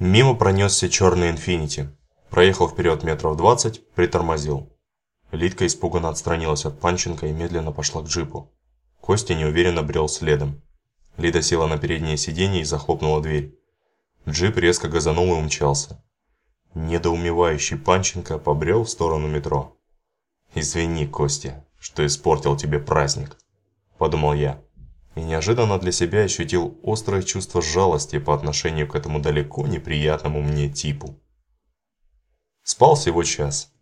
Мимо пронесся черный «Инфинити». Проехал вперед метров двадцать, притормозил. Лидка испуганно отстранилась от Панченко и медленно пошла к джипу. Костя неуверенно брел следом. Лида села на переднее сиденье и захлопнула дверь. Джип резко газанул и умчался. Недоумевающий Панченко побрел в сторону метро. «Извини, Костя, что испортил тебе праздник», – подумал я. И неожиданно для себя ощутил острое чувство жалости по отношению к этому далеко неприятному мне типу. Спал всего час.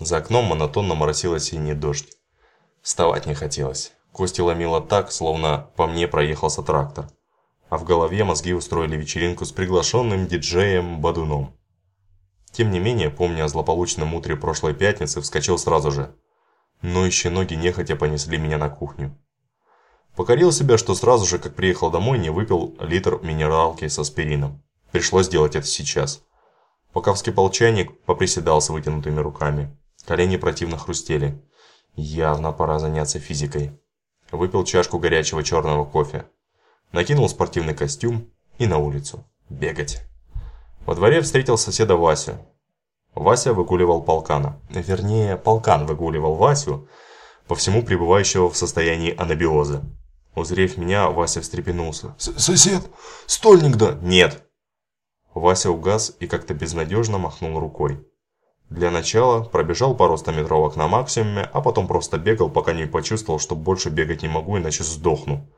За окном монотонно моросил осенний дождь. Вставать не хотелось. Кости ломило так, словно по мне проехался трактор. А в голове мозги устроили вечеринку с приглашенным диджеем Бадуном. Тем не менее, помня о злополучном утре прошлой пятницы, вскочил сразу же. Но еще ноги нехотя понесли меня на кухню. Покорил себя, что сразу же, как приехал домой, не выпил литр минералки с аспирином. Пришлось сделать это сейчас. Пока вскипал чайник, поприседал с вытянутыми руками. Колени противно хрустели. Явно пора заняться физикой. Выпил чашку горячего черного кофе. Накинул спортивный костюм и на улицу. Бегать. Во дворе встретил соседа Васю. Вася выгуливал полкана. Вернее, полкан выгуливал Васю, по всему пребывающего в состоянии анабиоза. Узрев меня, Вася встрепенулся. «Сосед, стольник да?» «Нет!» Вася угас и как-то безнадежно махнул рукой. Для начала пробежал пару стометровок на максимуме, а потом просто бегал, пока не почувствовал, что больше бегать не могу, иначе сдохну.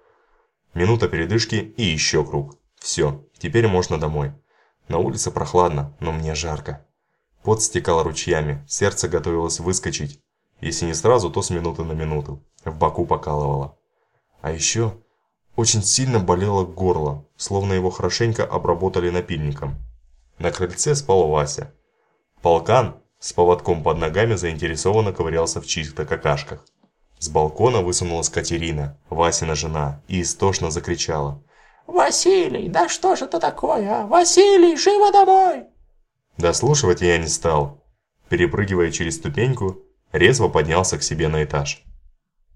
Минута передышки и еще круг. Все, теперь можно домой. На улице прохладно, но мне жарко. Пот стекал ручьями, сердце готовилось выскочить. Если не сразу, то с минуты на минуту. В боку покалывало. А еще очень сильно болело горло, словно его хорошенько обработали напильником. На крыльце спал Вася. Полкан с поводком под ногами заинтересованно ковырялся в чьих-то какашках. С балкона высунулась Катерина, Васина жена, и истошно закричала. «Василий, да что же это такое, а? Василий, живо домой!» Дослушивать я не стал. Перепрыгивая через ступеньку, резво поднялся к себе на этаж.